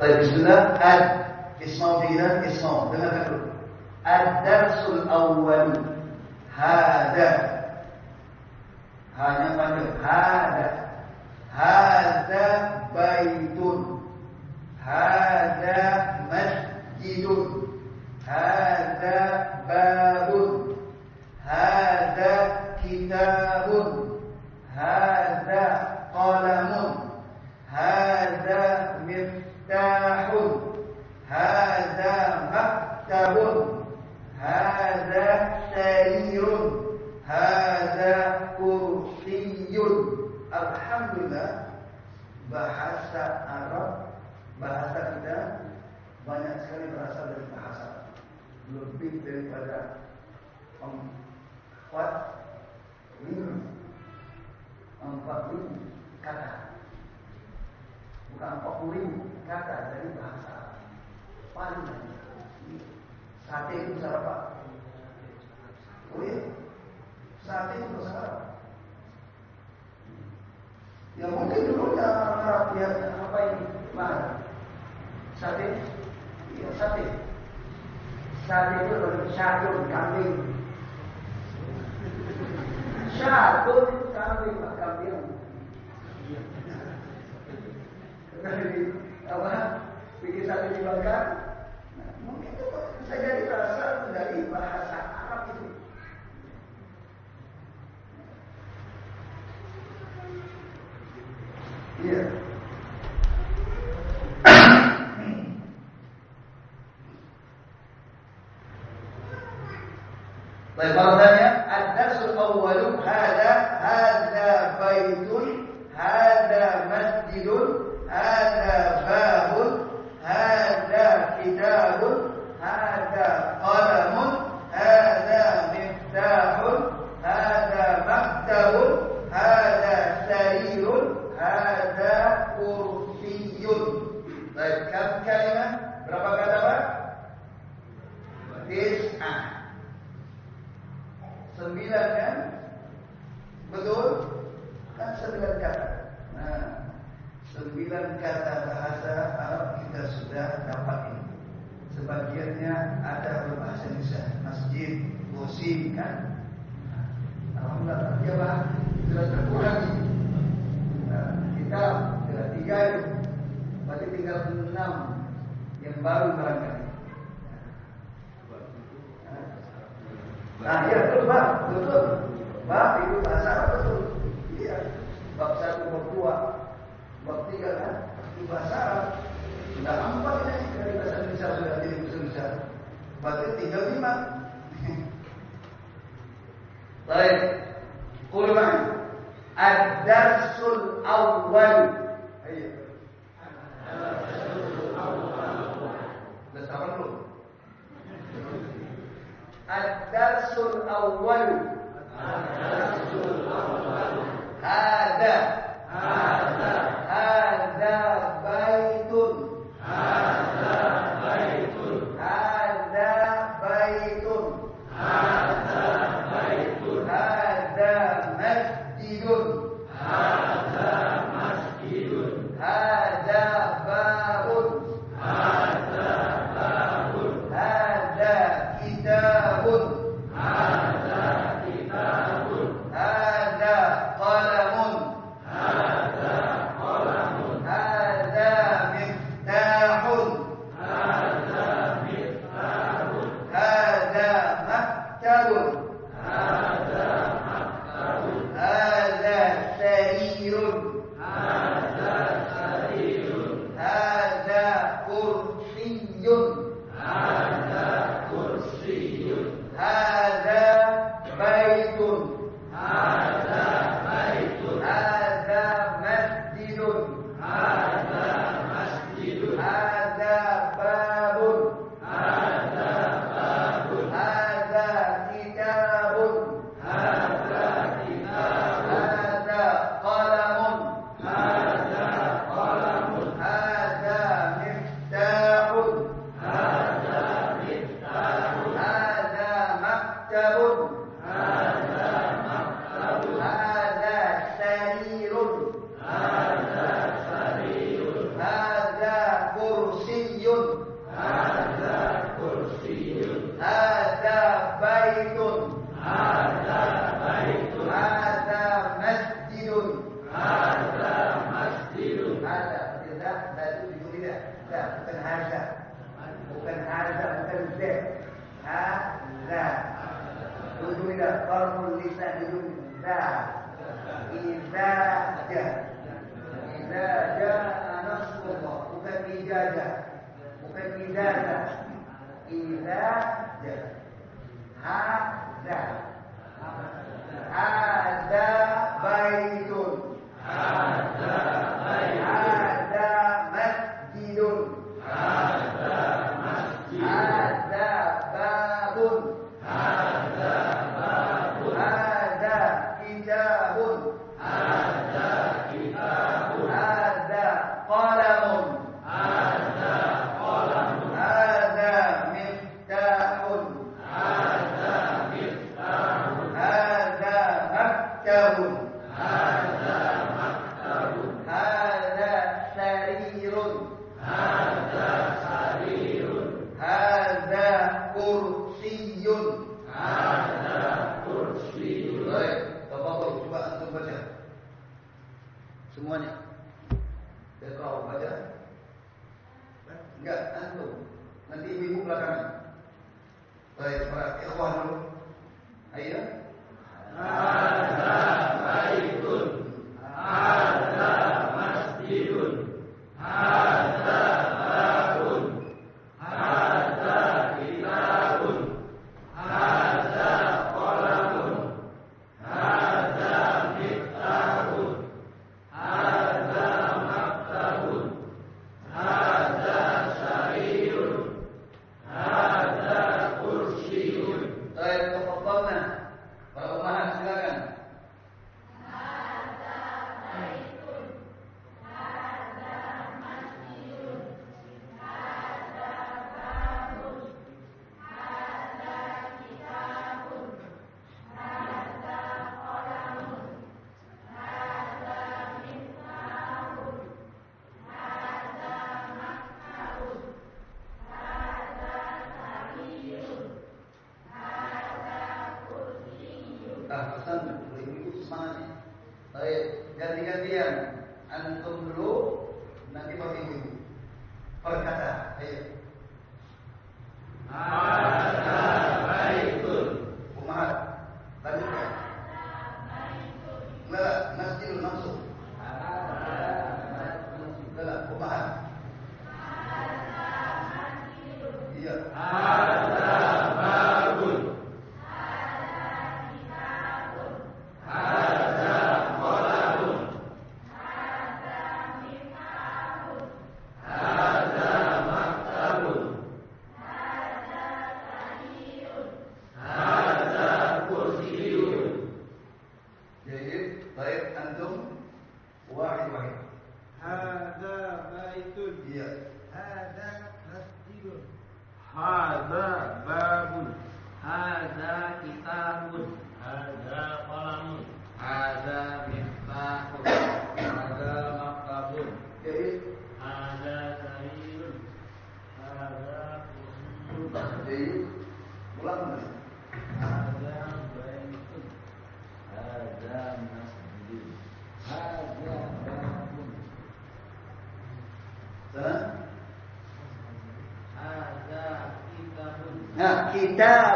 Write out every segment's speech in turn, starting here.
طيب بسم الله. أد. اسمه فينا؟ اسمه. لما تقول. الدرس الأول. هذا. هذا هذا. هذا بيت. هذا مسجد. هذا باب. هذا كتاب. هذا قلم. هذا مفتاح. Miftahun hada maktabun hada sarirun hada kursiyun alhamdulillah bahasa Arab bahasa kita banyak sekali berasal dari bahasa. Lebih daripada empat ribu empat ribu kata bukan ribu kata dari bahasa paling sate itu bahasa apa? Oh sate itu. Ya mungkin dulunya orang Arab ya apa ini? Mana? Sate? Iya sate. Sate itu syatun kambing. Syatun kambing, kambing dari apa bikin ini bakar. Nah, mungkin itu bisa jadi berasal dari bahasa Arab itu. Iya. Yeah. Baik, bahasanya ad-darsul awwalu hadha Sembilan kan? Betul? Kan sembilan kata. Nah Sembilan kata bahasa Arab kita sudah dapat ini. Sebagiannya ada berbahasa Indonesia. Masjid, kursi kan? Alhamdulillah dia bah sudah terkurang nah, Kita sudah tiga itu. Berarti tinggal enam Yang baru barangkali Nah, iya betul, Pak. Betul. Pak, itu bahasa Arab betul. Iya. Bab satu, bab dua, bab tiga kan? Itu bahasa Arab. Sudah empat ini dari bahasa Indonesia sudah jadi Indonesia. Berarti tinggal lima. Baik. Kulman. Ad-darsul awal. Ayo. Sudah sama belum? الدرس الأول. الدرس الأول هذا. هذا هذا بيت. هذا بفعل ينباع إذا جاء إذا جاء نصر الله مكمداتا مكمداتا إذا جاء هذا هذا بيت. هذا بيت. Yeah.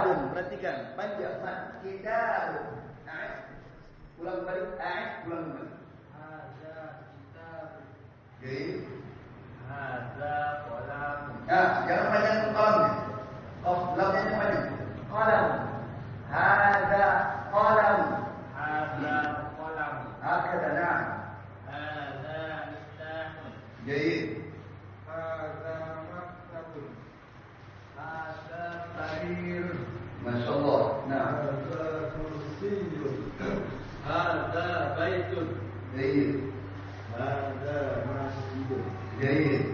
Jair. Hada masjidul Jair.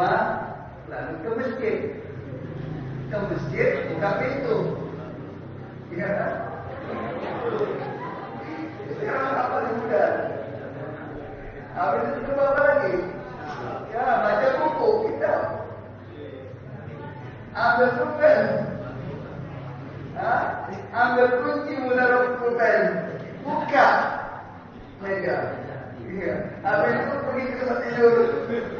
Rumah lalu ke masjid. Ke masjid buka pintu. Iya kan? Sekarang apa yang mudah? Habis itu ke bawah lagi. Ya, baca buku kita. Ambil pulpen. Ambil kunci menaruh pulpen. Buka. Meja. Iya. Habis itu pergi ke tempat tidur.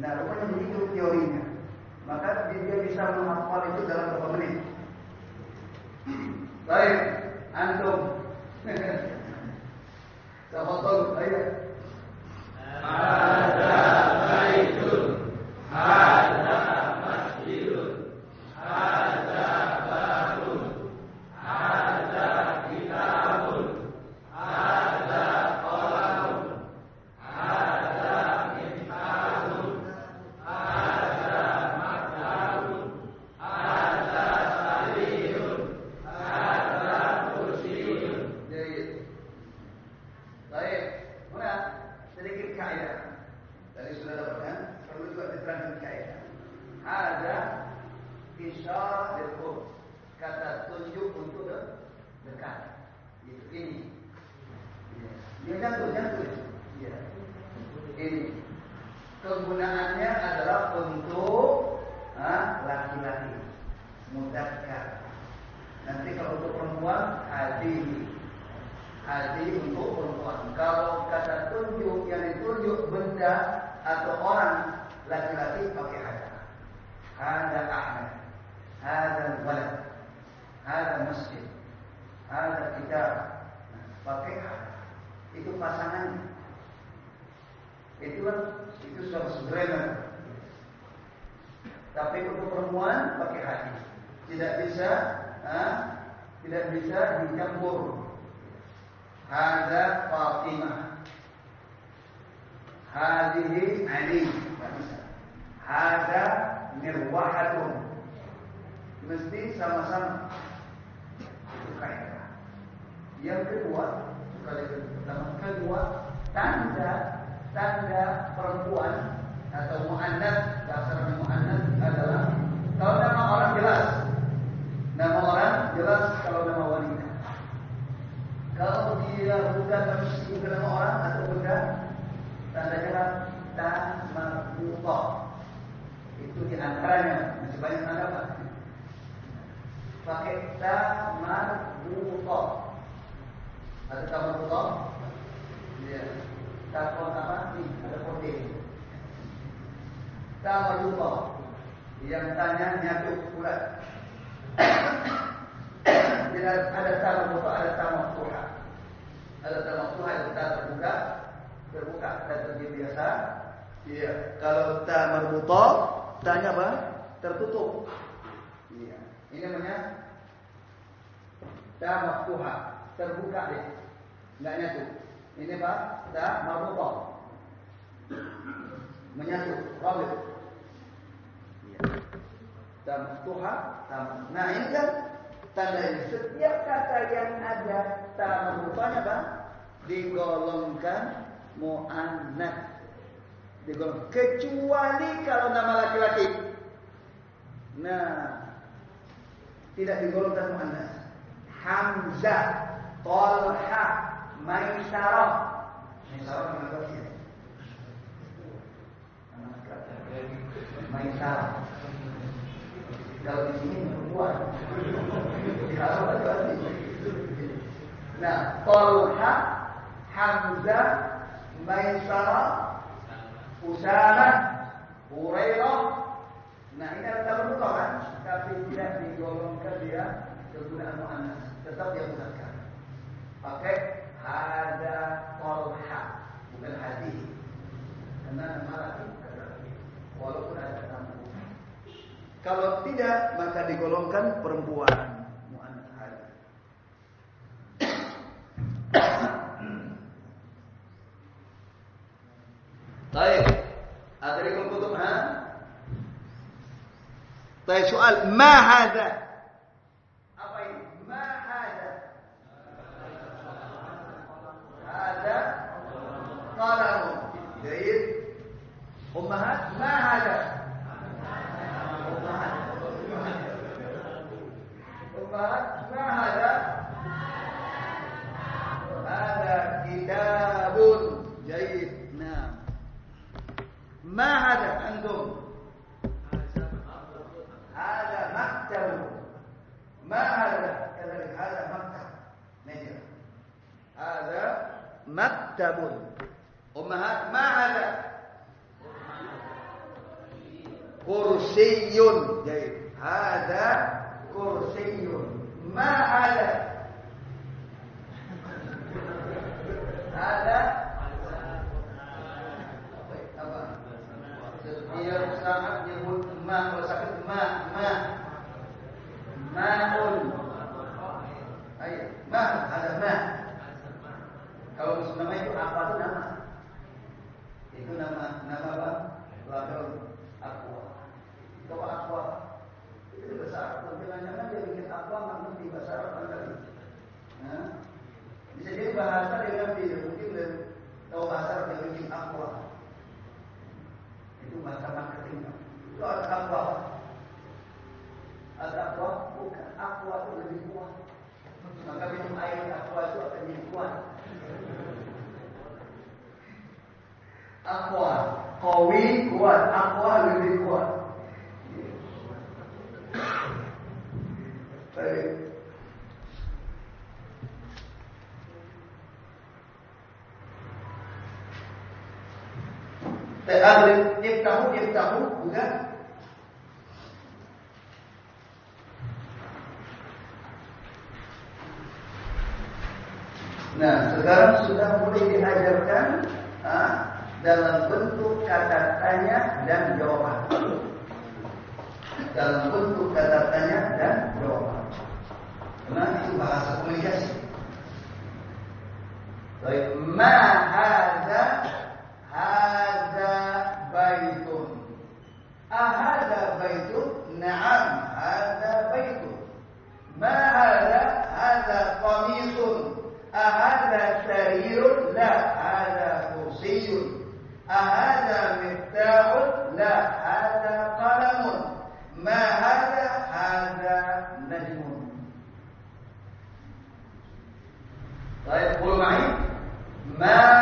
Nah, rupanya begitu teorinya. Maka dia bisa menghafal itu dalam beberapa menit. Baik, antum. Tafadhol, ayo. Ada baitun. Ada masjidun. Ada babun. Ada kitabun. Ada qalamun. Ada kitabun. Ada maktabun. Ada sarirun. Ada kursiun. Jadi, baik, mana sedikit kaidah. Tadi sudah dapat kan? Perlu juga diterangkan kaidah. Ada isyarat dan kata tunjuk untuk de- dekat. Itu ini. Ya. Dia jatuh, jatuh. Ya. Ini. Kegunaannya adalah untuk ah, laki-laki. Mudakkar. Nanti kalau untuk perempuan hadi. Hadi untuk perempuan. Kalau kata tunjuk yang ditunjuk benda atau orang laki-laki pakai hada. Hada Ahmad. Hada walad. Hada masjid. Hada kitab. Nah, pakai hada. Itu Itu kan itu sudah sederhana. Tapi untuk perempuan pakai hati. Tidak bisa, ah, tidak bisa dicampur. Ada Fatimah. Hadihi Ali. Ada Mirwahatun. Mesti sama-sama. Itu kaidah. Yang kedua, kali pertama. Kedua, tanda tanda perempuan atau muannas dasar muannas adalah kalau nama orang jelas. Nama orang jelas kalau nama wanita. Kalau dia buka mesti buka nama orang atau benda tandanya apa ta marbuta itu di antaranya masih banyak tanda apa? Pakai ta marbuta. Ada ta marbuta? Iya. Ta apa? Ini ada kode. Ta marbuta. Yang tanya nyatu pula. Tidak ada ta marbuta, ada ta maftuha. Ada ta maftuha, ada ta terbuka, terbuka dan terbiasa biasa. Iya. Kalau ta marbuta, tanya apa? Tertutup. Iya. Ini namanya ta maftuha, terbuka deh. Enggak nyatu. Ini Pak, ta marbuta. Menyatu, rabit. Iya. Maftuha, ta Nah, ini kan tanda ini. Setiap kata yang ada ta marbutanya Pak, digolongkan muannats digolong kecuali kalau nama laki-laki. Nah, tidak digolongkan muannas. Hamzah, Talha, Maisarah. Maisarah nama. Kalau di sini perempuan. Kalau. Nah, Talha, Hamzah, Maisarah, Usama, Hurairah. Nah ini ada tabar kan, tapi tidak digolongkan dia kegunaan muannas, tetap dia muzakkar. Pakai Hada Tolha Bukan hadih Karena nama lagi Walaupun ada nama Kalau tidak maka digolongkan perempuan Baik. Adrikum kutub ha? Baik soal, ma hadha? Nah, sekarang sudah mulai diajarkan ah, dalam bentuk kata tanya dan jawaban. Dalam bentuk kata tanya dan jawaban. Karena itu bahasa komunikasi. Baik, ma hadza hadza baitun. Ahada baitun? Na'am, hadza baitun. Ma hadza hadza qamisun. أهذا سرير؟ لا. هذا كرسي. أهذا مفتاح؟ لا. هذا قلم. ما هذا؟ هذا نجم. طيب قولوا معي. ما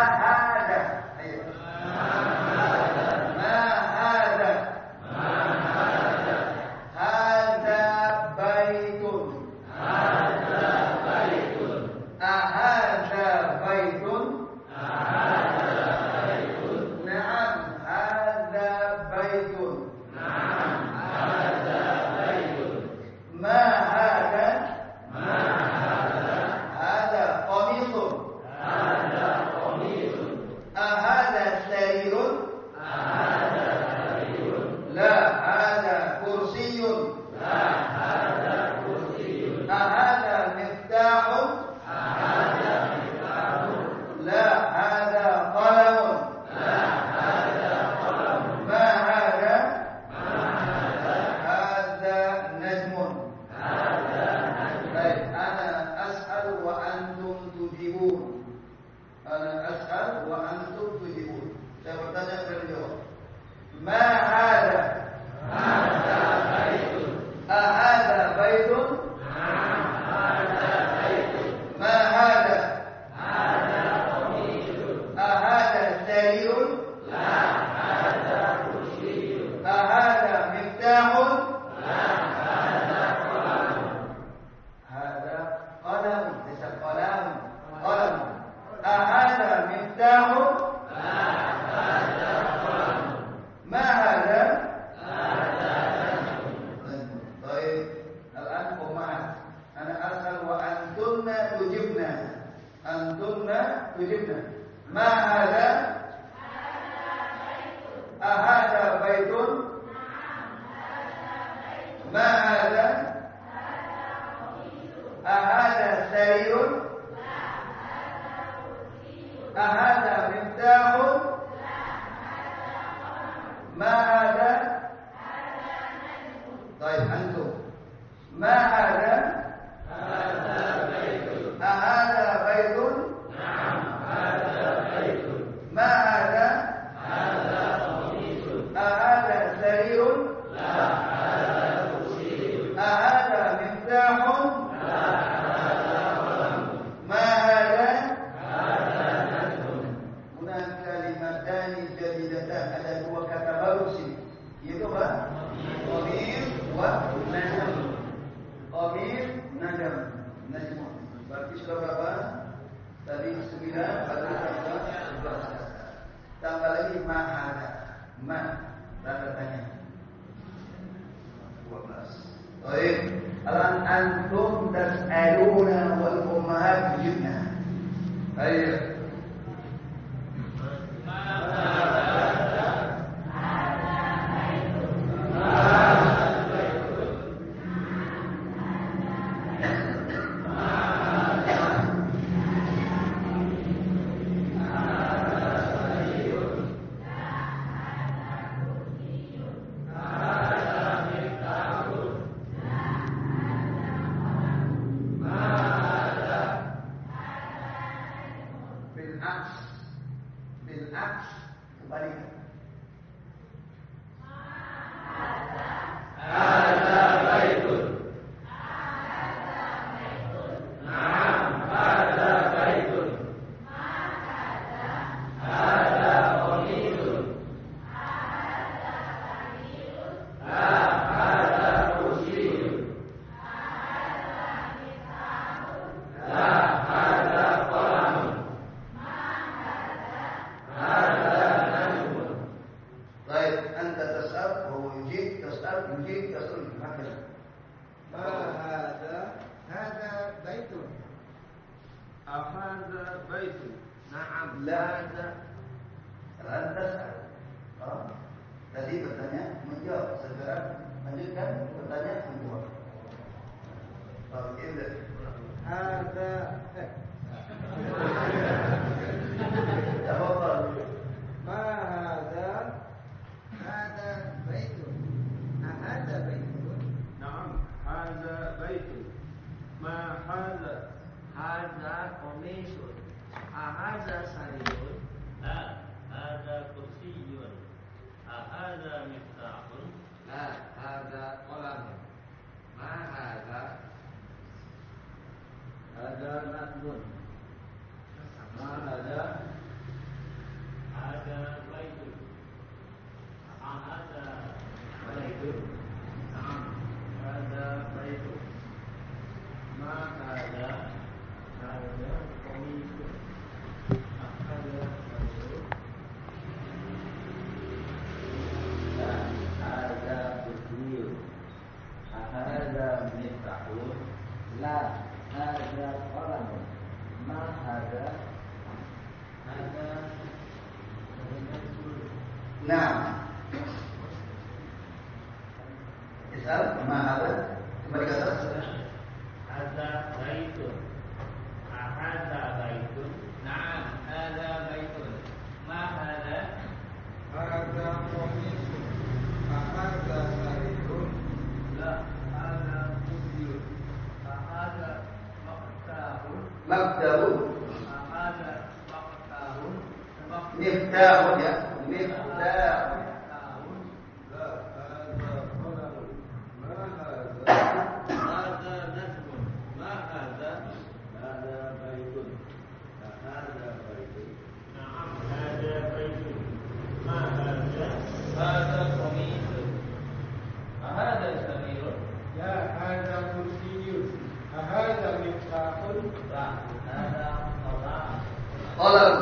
Qala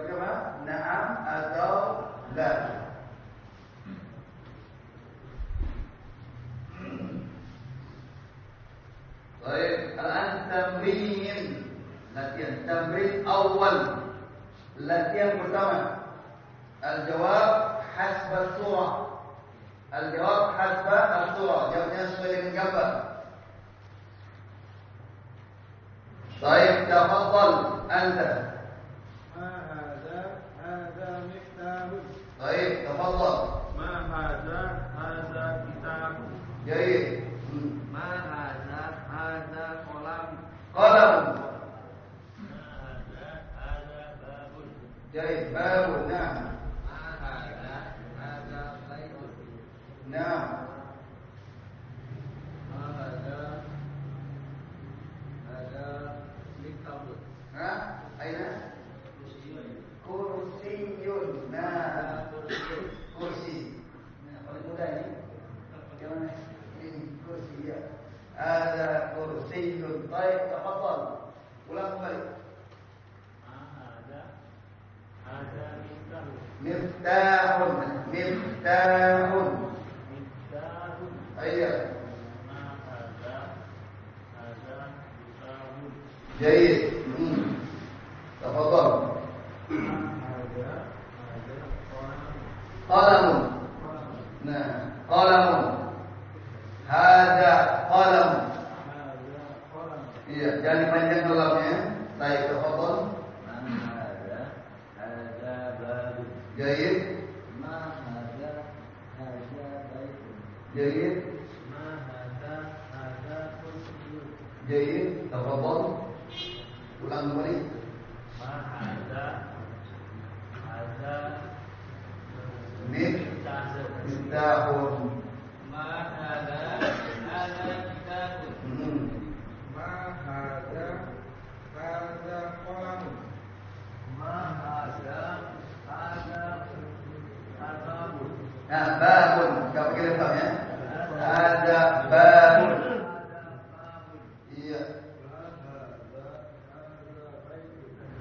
ترجمة نعم أدار لا طيب الآن تمرين. لكن تمرين أول. لكن مرتمع الجواب حسب الصورة. الجواب حسب الصورة. جواب سؤال من جبل طيب تفضل. أنت. Baik, tafadhol.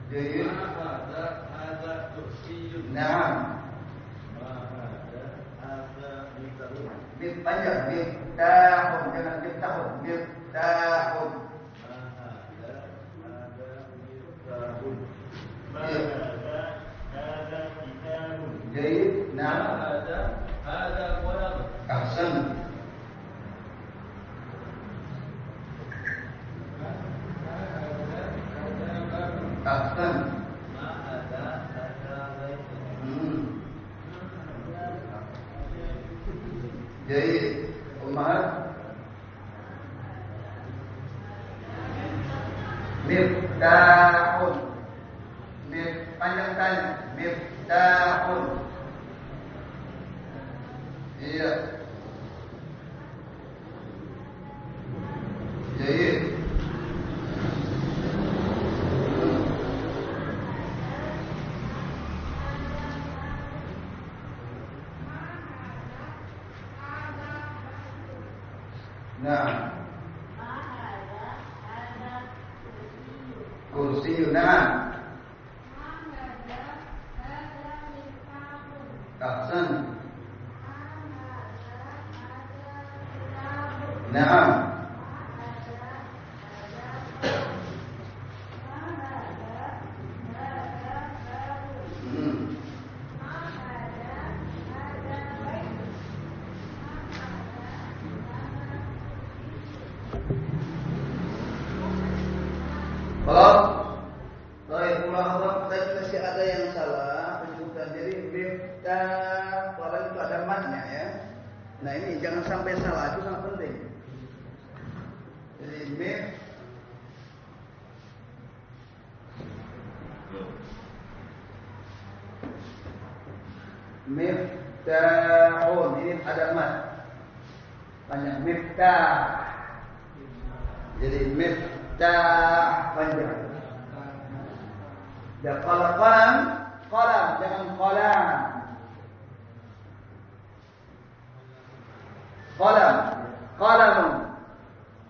Nah, panjang, mit tahun, jangan mit tahun, mit.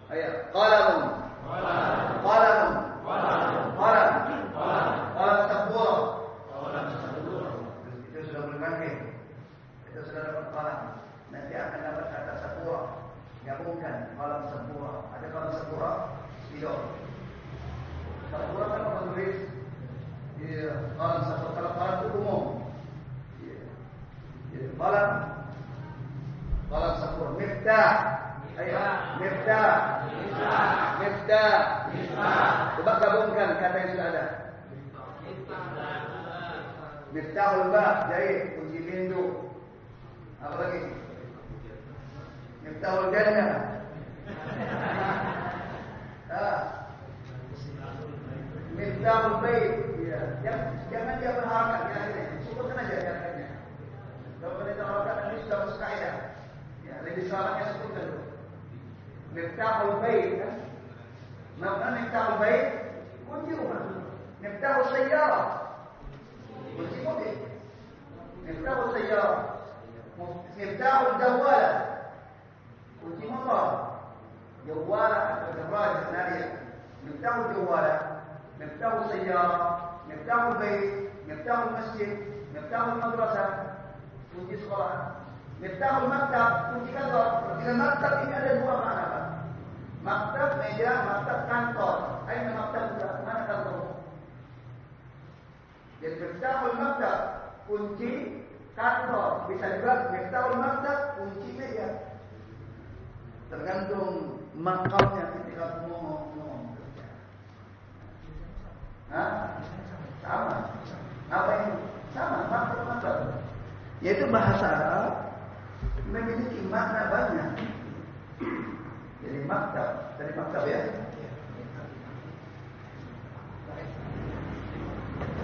Kolamun. Kolamun. Kolam. Kolam sepuluh. Itu sudah pakai. Itu sudah dapat. Nanti akan dapat kata sepuluh. Gabungkan kolam sepuluh. Ada kolam sepuluh. Tidak. Sepuluh kan tulis? Kolam satu kalau kolam itu umum. Kolam kolam satu miftah. Miftah. Miftah. Coba gabungkan kata yang sudah ada. Miftahul bab, jahit, kunci pintu. Apa lagi? Miftahul jannah. Ah. Miftahul bait. Ya, jangan, jangan dia berharap di akhirnya. Sebutkan aja di akhirnya. Kalau kita harapkan ini sudah masuk kaidah. Ya, lebih selamatnya sebutkan dulu. Miftahul bait kan? Makna miftahul bait kunci rumah. Miftahul sayyarah kunci mobil. Miftahul sayyarah. Miftahul jawala kunci motor. Jawala atau jawala sebenarnya. Miftahul jawala, miftahul sayyarah, miftahul bait, miftahul masjid, miftahul madrasah, kunci sekolah. Miftahul maktab, kunci kantor. Dengan maktab meja, maktab kantor. Aina maktab mana kantor? Jadi miftahul maktab, kunci kantor. Bisa juga miftahul maktab, kunci meja. Tergantung makamnya ketika ngomong kerja. Hah? Sama. Apa ini? Sama, maktab maktab. Yaitu bahasa Arab memiliki makna banyak. Jadi maktab, dari maktab ya.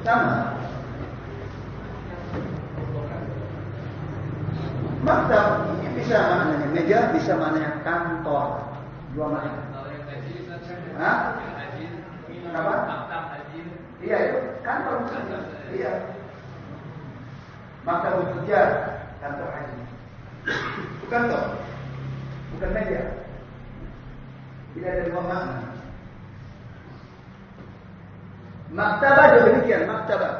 Sama. Maktab ini bisa maknanya meja, bisa maknanya kantor. Dua makna. Hah? Apa? Iya itu kantor. Iya. Maktab kerja, kantor haji. Bukan toh, bukan meja. Tidak ada dua makna. Maktabah juga demikian, maktabah.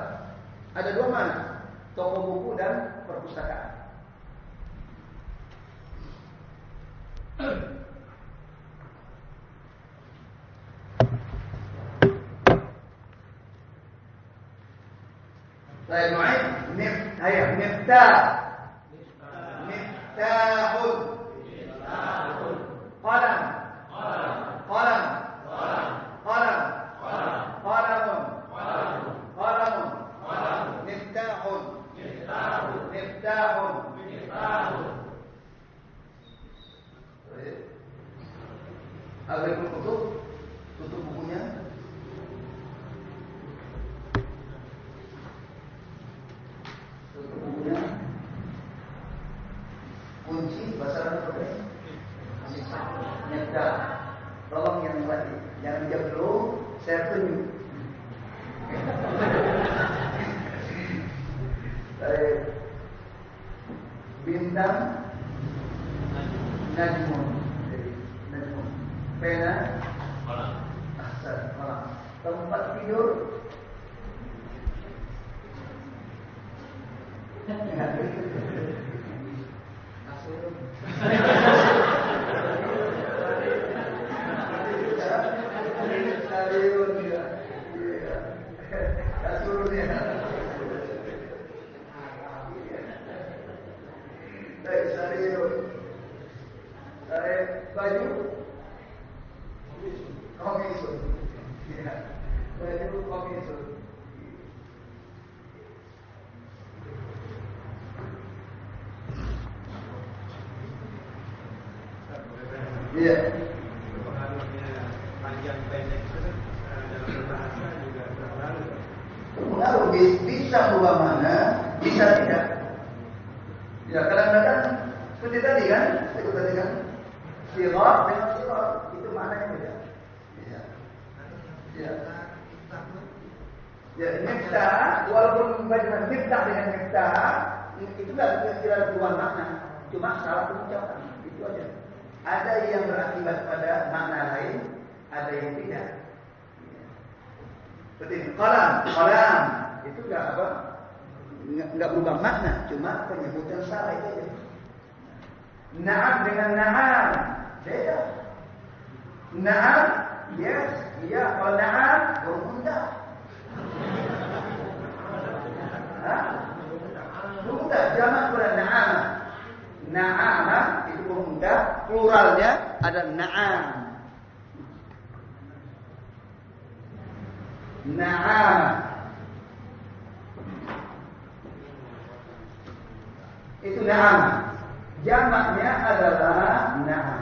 Ada dua makna, toko buku dan perpustakaan. Saya Nuaim, mif, baca miftah dengan miftah, itu nggak kira berubah makna, cuma salah pengucapan, itu aja. Ada yang berakibat pada makna lain, ada yang tidak. Seperti kolam, kolam itu nggak apa, nggak berubah makna, cuma penyebutan salah itu aja. Naam dengan naam beda. Naam, yes, iya. Kalau naam bermudah. Bermudah, jamak pada naam. Naam itu bermudah, pluralnya ada naam. Naam. Itu naam. Jamaknya adalah naam.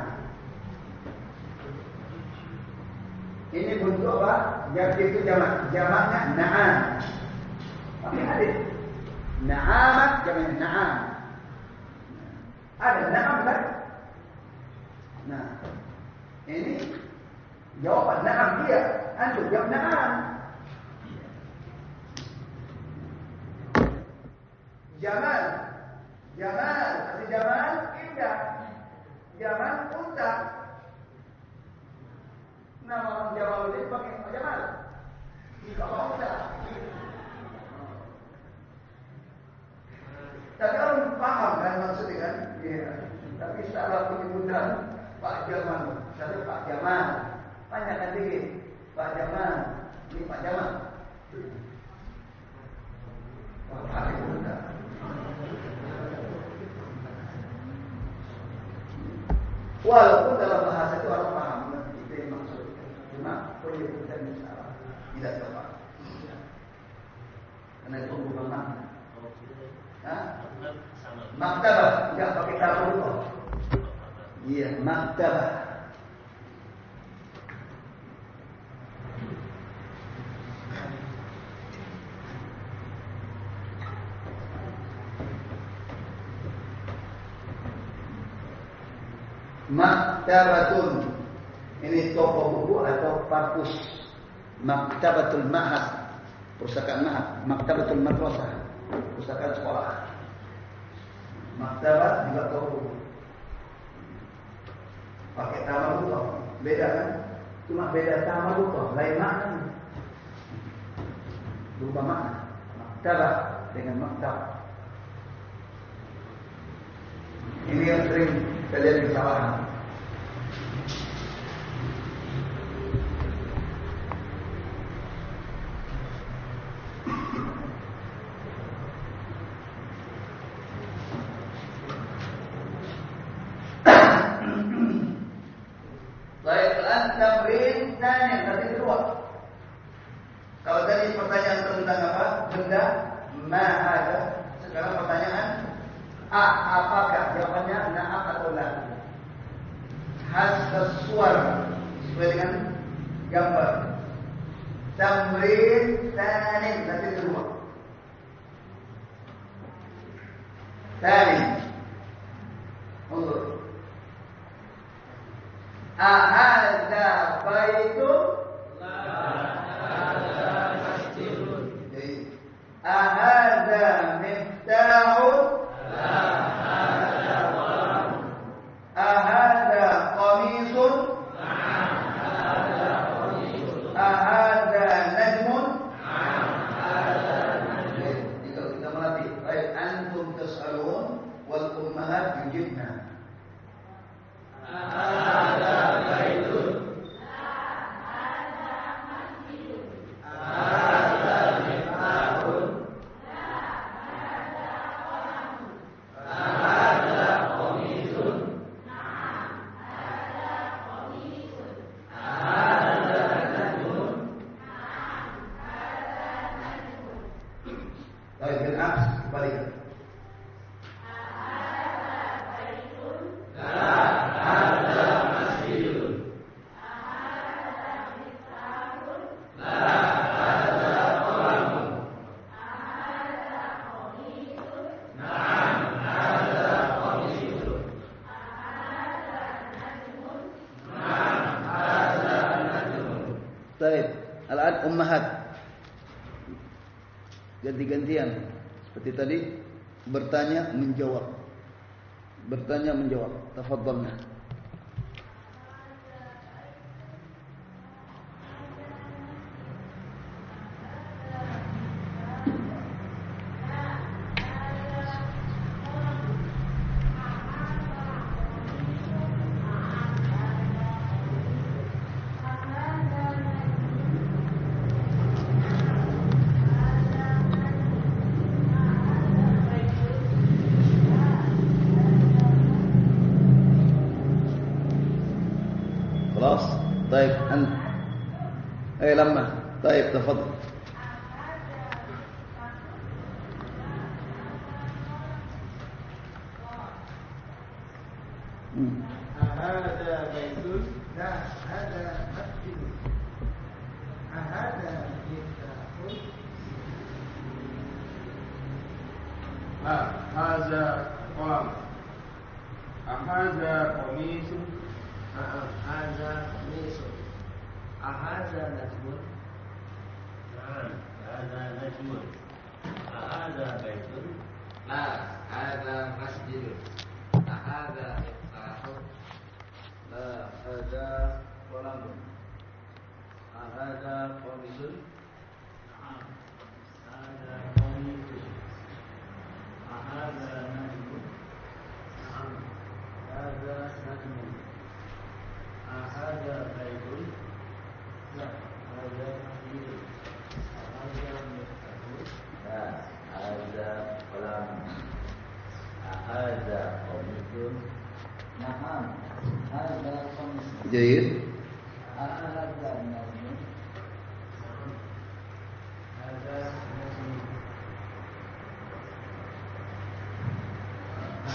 Ini bentuk apa? Yang itu jamak. Jamaknya naam. Pakai hadis. Na'amat jamaknya na'am. Ada na'am kan? Nah, ini jawaban na'am dia. Antum jawab na'am. Jamal. Jamal. Arti Jamal indah. Jamal unta. Nama orang Jamaluddin pakai Jamal. Kalau unta. Tapi orang paham kan maksudnya kan? Iya. Tapi secara penyebutan Pak Jamal, satu Pak Jamal. Tanyakan dikit, Pak Jamal, ini Pak. Wah, paling mudah. Walaupun dalam bahasa itu orang paham itu yang maksudnya. Cuma penyebutannya salah, tidak tepat. Karena itu bukan makna. Hah? Maktabah, enggak pakai taruh itu. Iya, maktabah. Maktabatun. Ini toko buku atau parpus. Maktabatul Ma'had. Pustakaan Ma'had. Maktabatul Madrasah. Pustakaan sekolah. Maktabat juga toko. Pakai taman buku. Beda kan? Cuma beda taman buku. Lain makna. Berubah makna. Maktabat dengan maktabat. Ini yang sering kalian kesalahan. Taib. Al-an ummahat. Ganti-gantian. Seperti tadi bertanya menjawab. Bertanya menjawab. Tafadhalna.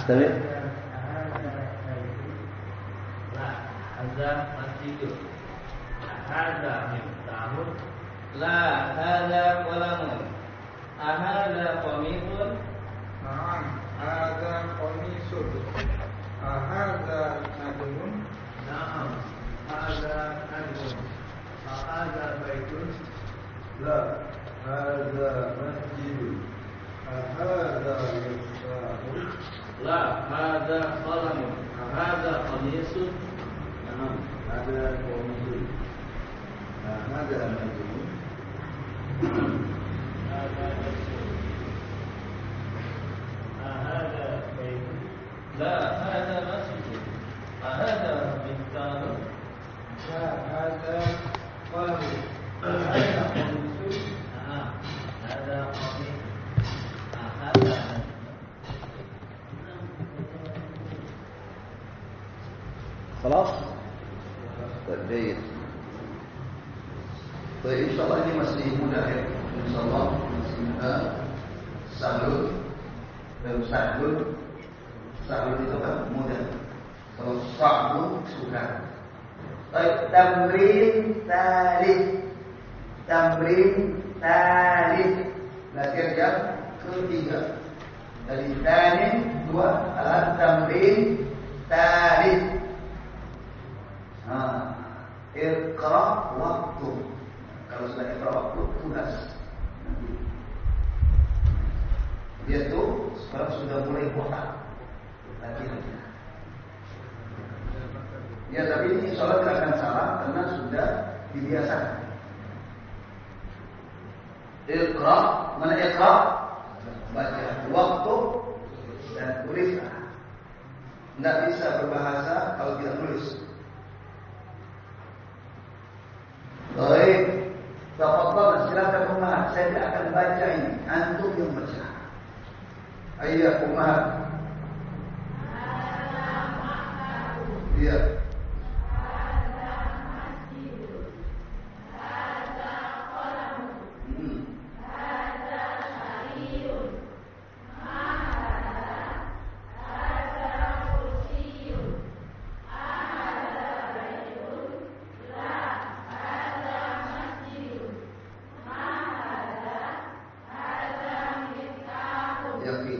वास्तव में Yang di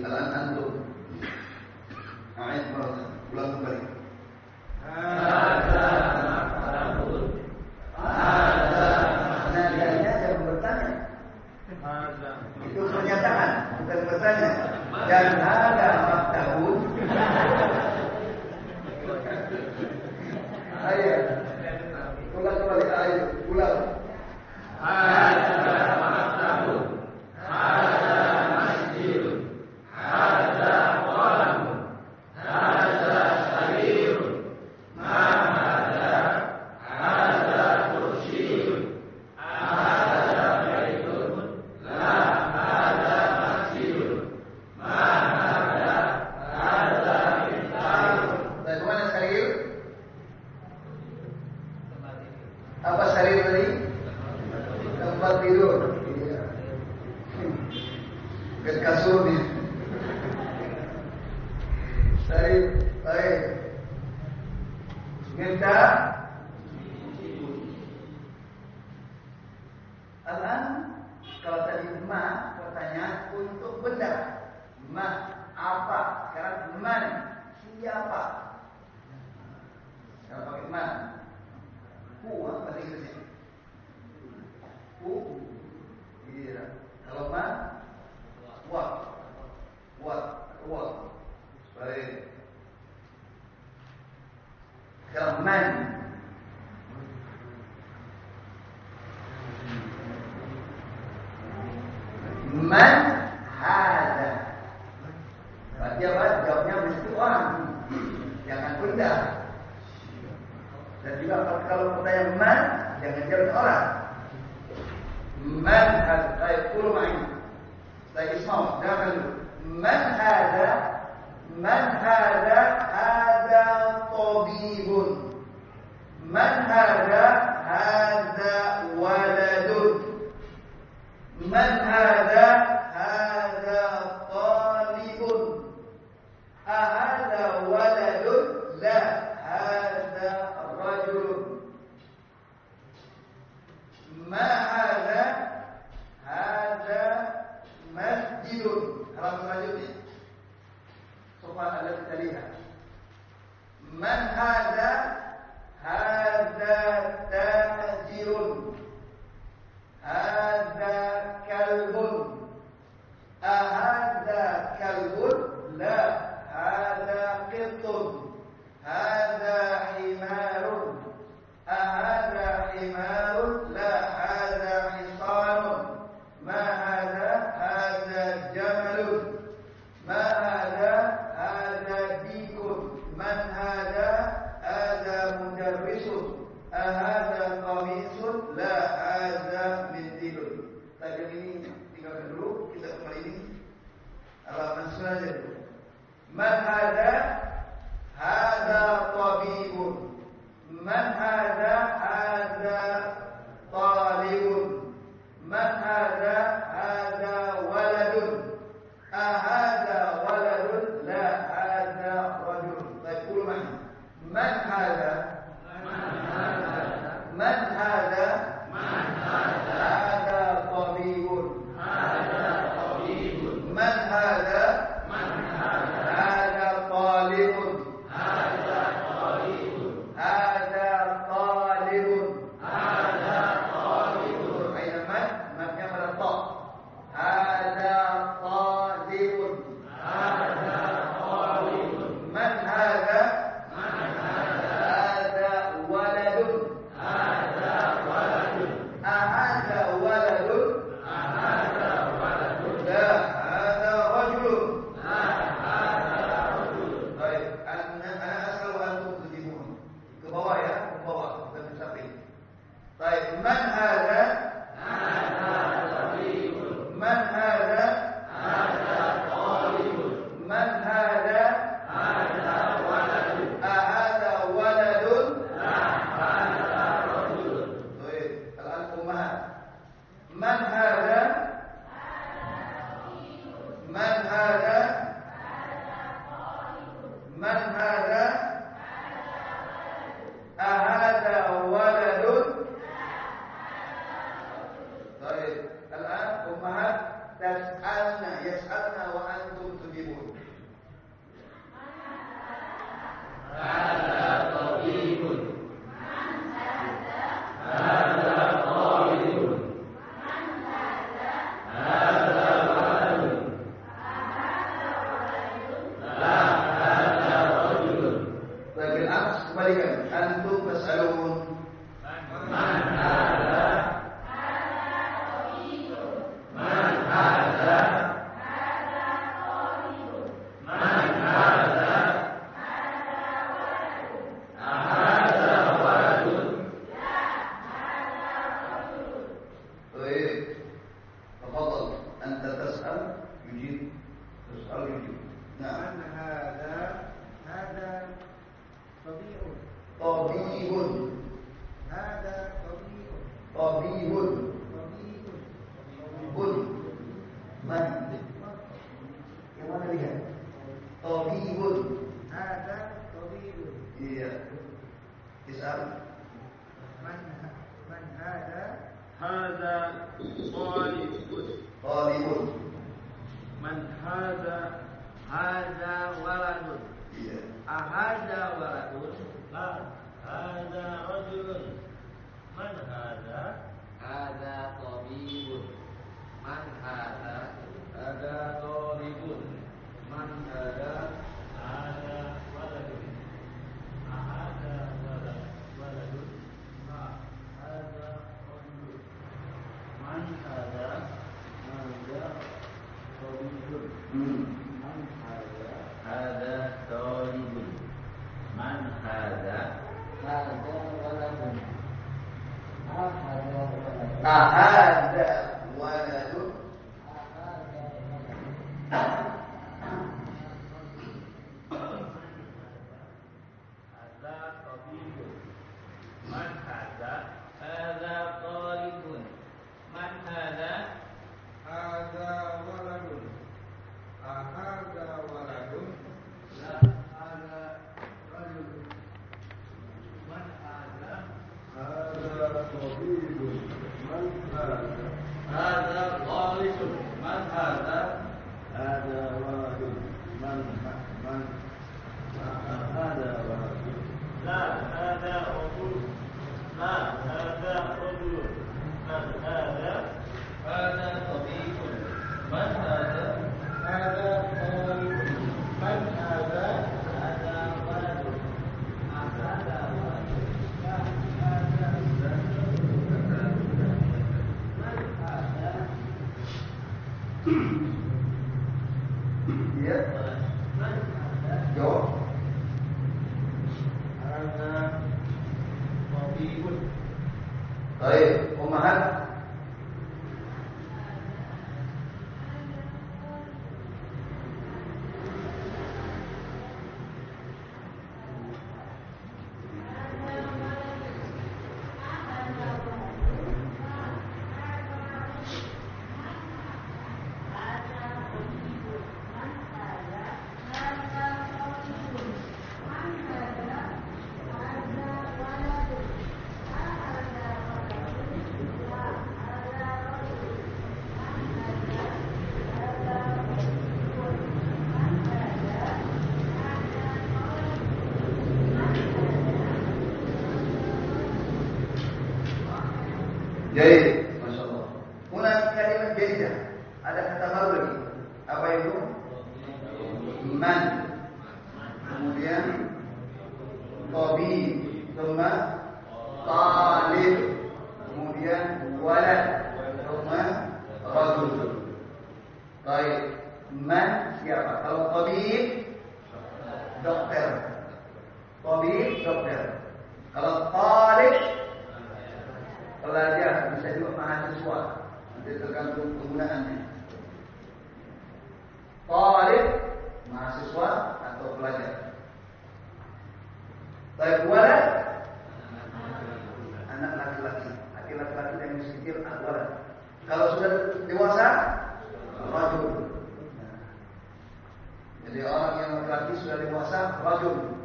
sudah dewasa rajul.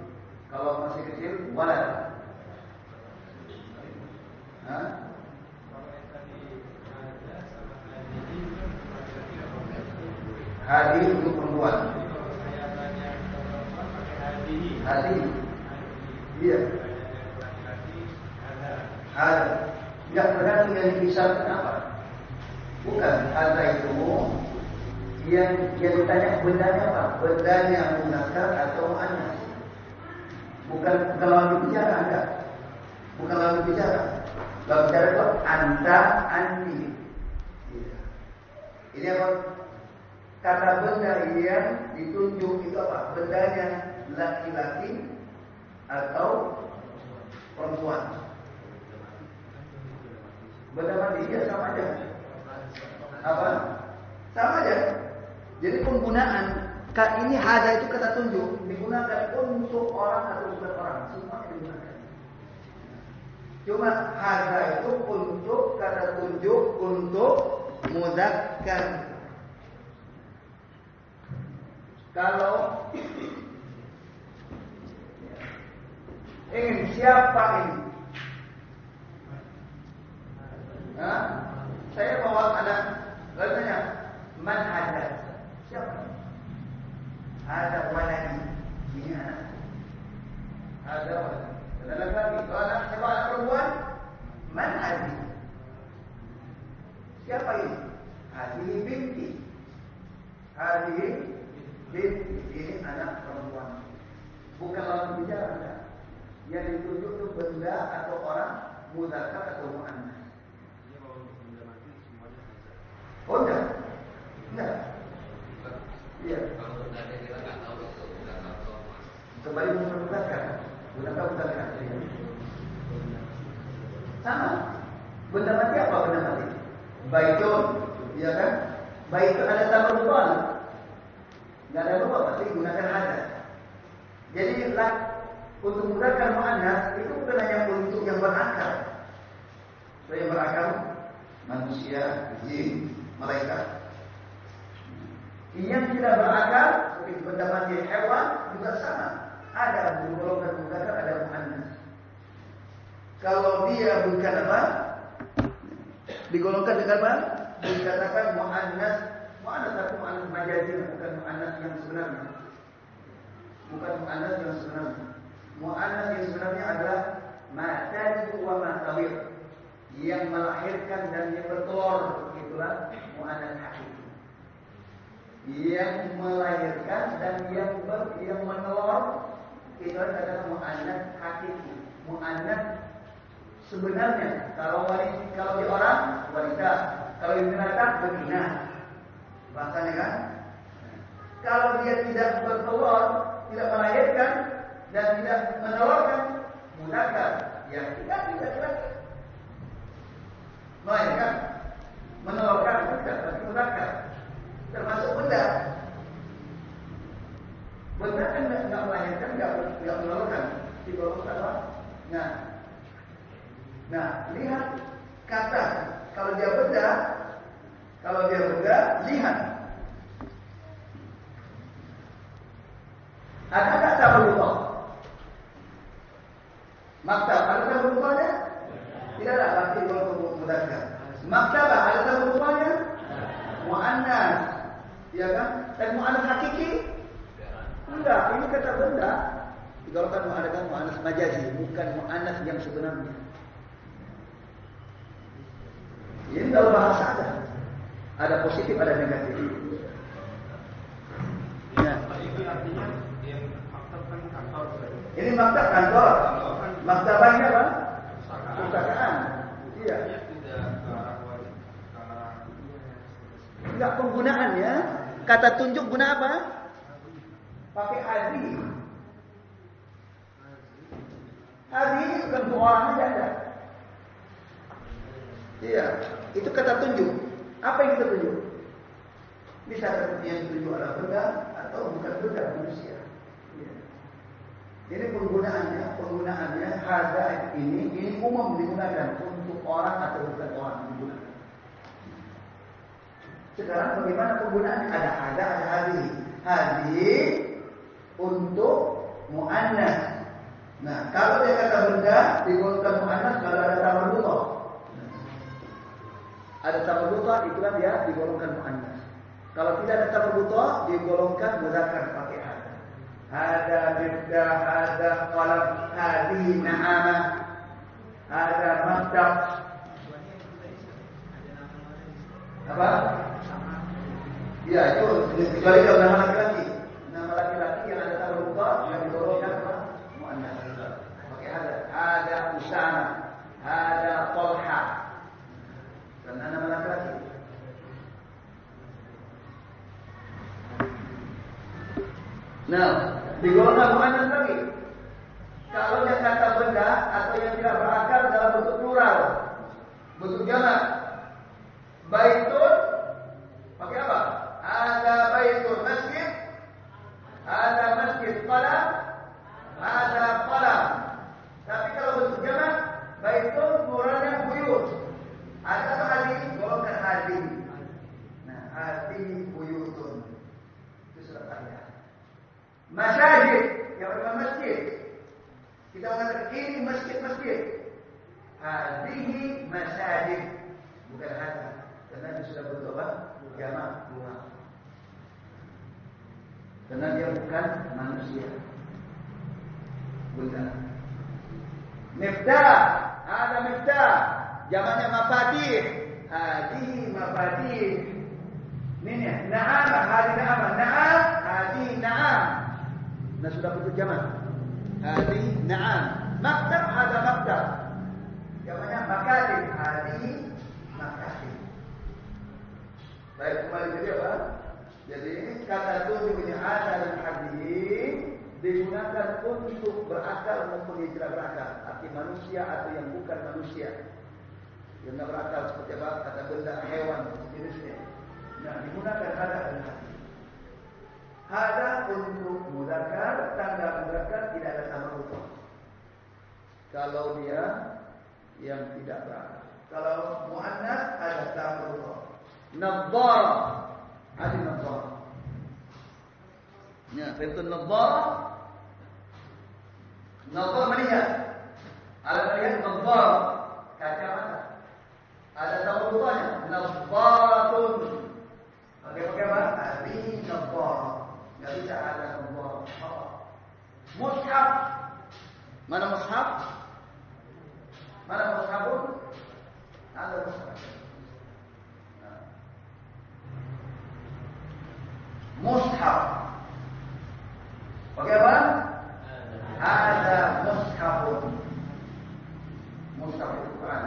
Kalau masih kecil walad. Dia bertanya bendanya apa? Bendanya munakar atau anas. Bukan bukan lawan bicara anda. Bukan lawan bicara. Lawan bicara itu anda, andi. Iya. Ini apa? Kata benda yang ditunjuk itu apa? Bendanya laki-laki atau perempuan. Benda mati ya sama aja. Apa? Sama aja. Jadi penggunaan ini hada itu kata tunjuk digunakan untuk orang atau bukan orang, semua digunakan. Cuma harga itu untuk kata tunjuk untuk mudahkan. Kalau ingin siapa ini? Hah? Saya bawa ada, lalu tanya, man ada? Siapa? Ada waladi. Ini anak. Ada waladi. Dan lagi, kalau anak siapa anak perempuan? Man adi? Siapa ini? Adi binti. Adi binti. Ini anak perempuan. Bukan lawan bicara. Yang ditunjuk itu benda atau orang mudakar atau mu'annas. Oh enggak? Enggak. Iya. Kembali mempermudahkan. Gunakan mudahkan. Sama. Benda mati apa benda mati? Baitun. Iya kan? Baitun ada tambah betul. Enggak ada betul. Pasti gunakan ada. Jadi lah untuk mudahkan mu'annas itu bukan hanya untuk yang berakal. Yang berakal manusia, jin, malaikat. Yang tidak berakal benda mati hewan juga sama. Ada golongan mudzakkar, ada muannas. Kalau dia bukan apa? Digolongkan dengan apa? Dikatakan muannas, muannas tapi muannas majazi bukan muannas yang sebenarnya. Bukan muannas yang sebenarnya. Muannas yang sebenarnya adalah matadu wa matawir yang melahirkan dan yang bertelur itulah muannas hakiki yang melahirkan dan yang ber, yang menelur itu adalah muannas hakiki muannas sebenarnya. Kalau wanita kalau di orang wanita. Kalau di binatang betina. Bahasanya kan? Kalau dia tidak bertelur tidak melahirkan dan tidak menelurkan mudakar yang tidak tidak laki melahirkan menelurkan tidak tapi mudakar termasuk benda. Benda kan nggak melahirkan nggak menelurkan di bawah apa? Nah. Nah lihat kata. Kalau dia benda kalau dia benda lihat. Ada kata berubah maktab ada berubahnya tidak ada berarti kalau mudakar maktabah ada berubahnya muannas ya kan? Dan muannas hakiki. Enggak ini kata benda. Digolongkan muannas muannas majazi bukan muannas yang sebenarnya. Ini dalam bahasa ada. Ada positif ada negatif. Ya. Itu artinya yang maktab kan kantor. ini maktab kantor maktabahnya apa? Pustakaan. iya. Enggak penggunaannya kata tunjuk guna apa? Pakai hadi. Hadi ini bukan untuk orang aja ada. Iya, itu kata tunjuk. Apa yang kita tunjuk? Bisa yang ditunjuk adalah benda atau bukan benda manusia. Iya. Ini penggunaannya, penggunaannya hada ini ini umum digunakan untuk orang atau bukan orang digunakan. Sekarang bagaimana penggunaannya? Ada ada ada hadi. Hadi untuk muannas. Nah, kalau dia kata benda digolongkan muannas kalau ada tamarruta. Ada tamarruta itulah dia digolongkan muannas. Kalau tidak ada tamarruta digolongkan muzakkar pakai ada. Ada bidda, ada qalam, hadi na'ama, ada maktab. Apa? Ya itu kecuali kalau nama laki-laki. Nama laki-laki yang ada taruh yang digolongkan apa? Muannas. Pakai ada. Ada Usama. Ada Tolha. Karena nama laki-laki. Nah, digolongkan muannas lagi. Kalau dia kata benda atau yang tidak berakar dalam bentuk plural, bentuk jamak, baitun pakai apa? Ada baitun masjid Masjid, yang bernama masjid. Kita mengatakan ini masjid-masjid. Hadihi masjid. Bukan hada. Karena dia sudah apa? Jamak dua. Karena dia bukan manusia. Bukan. Miftah. Ada miftah. Jamaknya mafatih. Hadihi mafatih. Ini. Naam. Hadi naam. Naam. Hadi naam. Nah sudah bentuk jamak. Hadi naam. Maktab ada maktab. Jamaknya makatib. Hadi makatib. Baik kembali ke dia Pak. Jadi kata tujuh ini ada dan hadis digunakan untuk berakal maupun tidak berakal. Arti manusia atau yang bukan manusia. Yang tidak berakal seperti apa? Kata benda hewan sejenisnya. Nah digunakan ada dan hadis. Ada untuk mudakar Kalau dia yang tidak berakal. Kalau muannas ada utama. Nadhara ada nadhara. Ya, fahimtum nadhara? Nadhara melihat. Ada melihat nadhara kacamata. Ada sambutannya nadharatun. Oke, pakai apa? Abi nadhara. Enggak bisa ada nadhara. Mushaf. Mana mushaf? Mana mushafun? Ada mushaf. mushaf. Pakai apa? Ada mushafun. Mushaf itu Quran.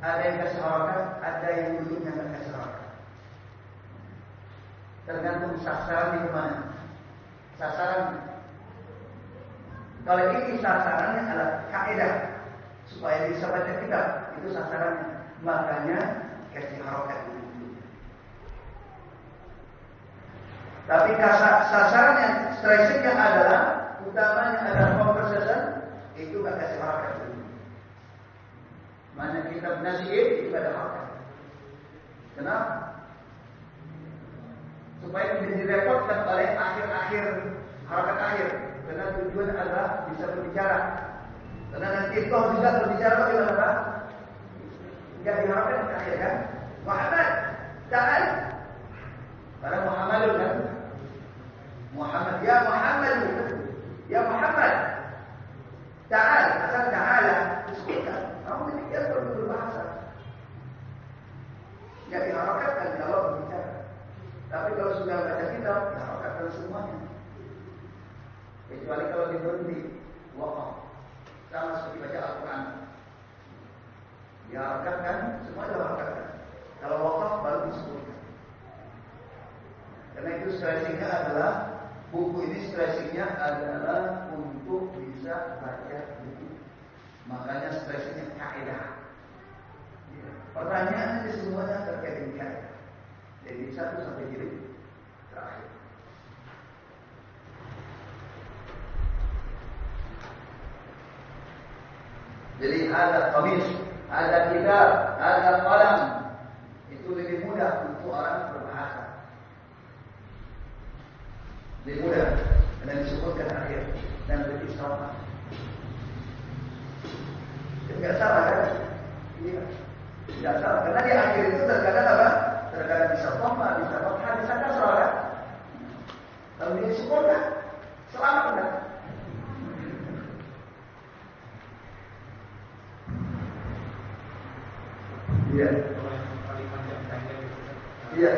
Ada yang harakat, ada yang nggak kasih harakat. Tergantung sasaran di mana. Sasaran. Kalau ini sasarannya adalah kaidah supaya bisa baca kitab itu sasarannya. Makanya kasih harakat dulu. Tapi sasarannya stressingnya adalah utamanya adalah conversation itu gak kasih harakat dulu. Mana kitab gak ada harakat. Kenapa? Supaya tidak direpotkan oleh akhir-akhir harakat akhir. Karena tujuan adalah bisa berbicara. Karena nanti toh juga berbicara bagaimana? Enggak diharapkan akhir kan? Muhammad, ta'al. Karena Muhammadun kan? Muhammad, ya Muhammad, ya Muhammad. Ta'al, asal ta'ala disebutkan. Demikian perlu berbahasa. Enggak diharapkan kalau berbicara. Tapi kalau sudah baca kitab, diharapkan semuanya. Kecuali kalau diberhenti, wakaf. Sama seperti baca Al-Quran. Diharapkan semua diharapkan. Kalau wakaf baru disebutkan. Karena itu stressingnya adalah buku ini stressingnya adalah untuk bisa baca buku. Makanya stressingnya kaidah. Ya. Pertanyaannya semuanya terkait dengan kaidah. Jadi satu sampai jilid terakhir. Jadi ada komis, ada kitab, ada kolam. Itu lebih mudah untuk orang berbahasa. Lebih mudah dan disebutkan akhir dan lebih sama. Tidak salah kan? Iya. Tidak salah. Karena di akhir itu terkadang apa? Terkadang bisa koma, bisa fathah, bisa kasrah kan? Kalau dia disebutkan, selamat kan? Iya. Iya.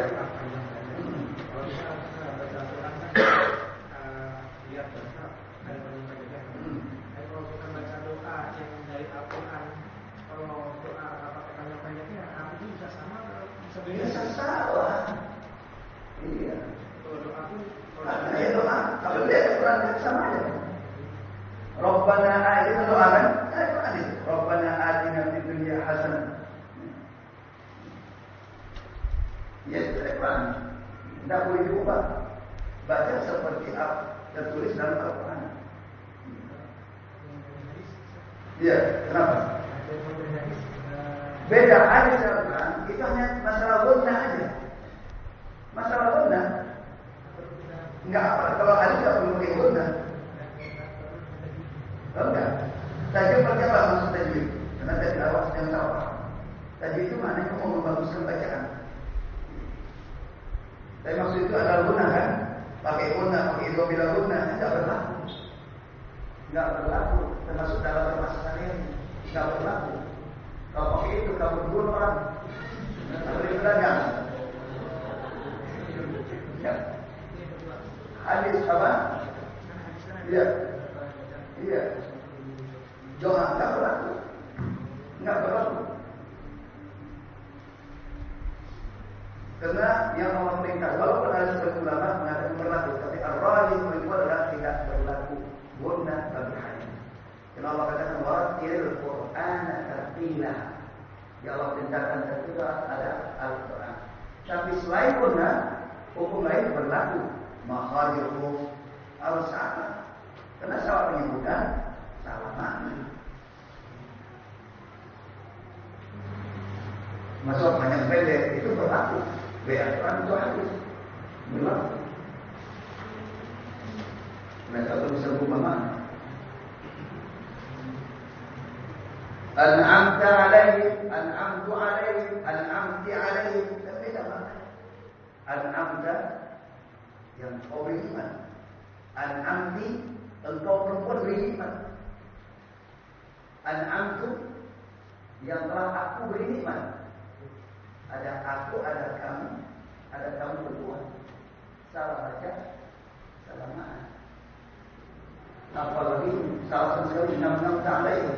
تعرف الزوج انه نقض عليه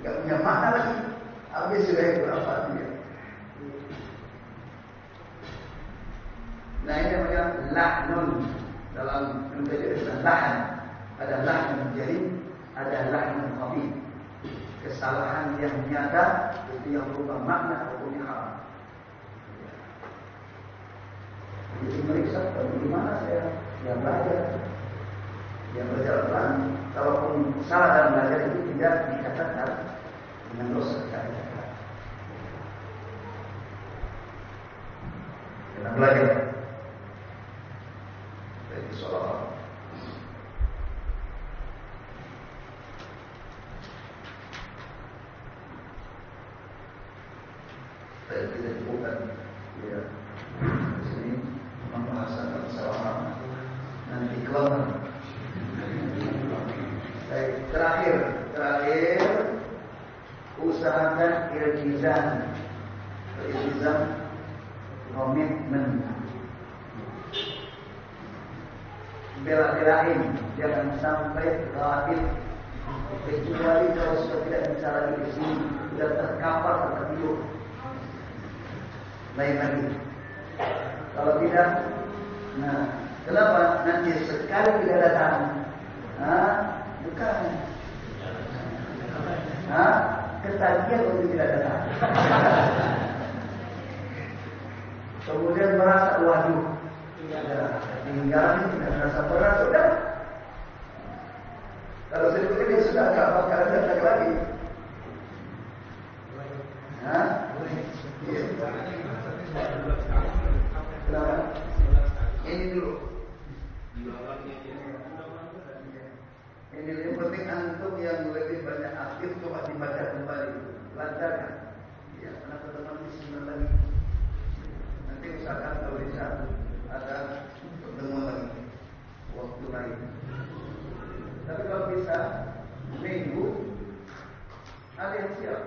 Gak punya makna lagi. Habis sudah apa dia? Nah ini namanya lahnun Dalam menjadi lahan. Ada lahan jadi Ada lahan kopi. Kesalahan yang nyata Itu yang berubah makna hukumnya haram. Jadi meriksa bagaimana saya yang belajar. Yang belajar Al-Quran kalaupun salah dalam belajar itu tidak dikatakan dengan dosa karena belajar. here.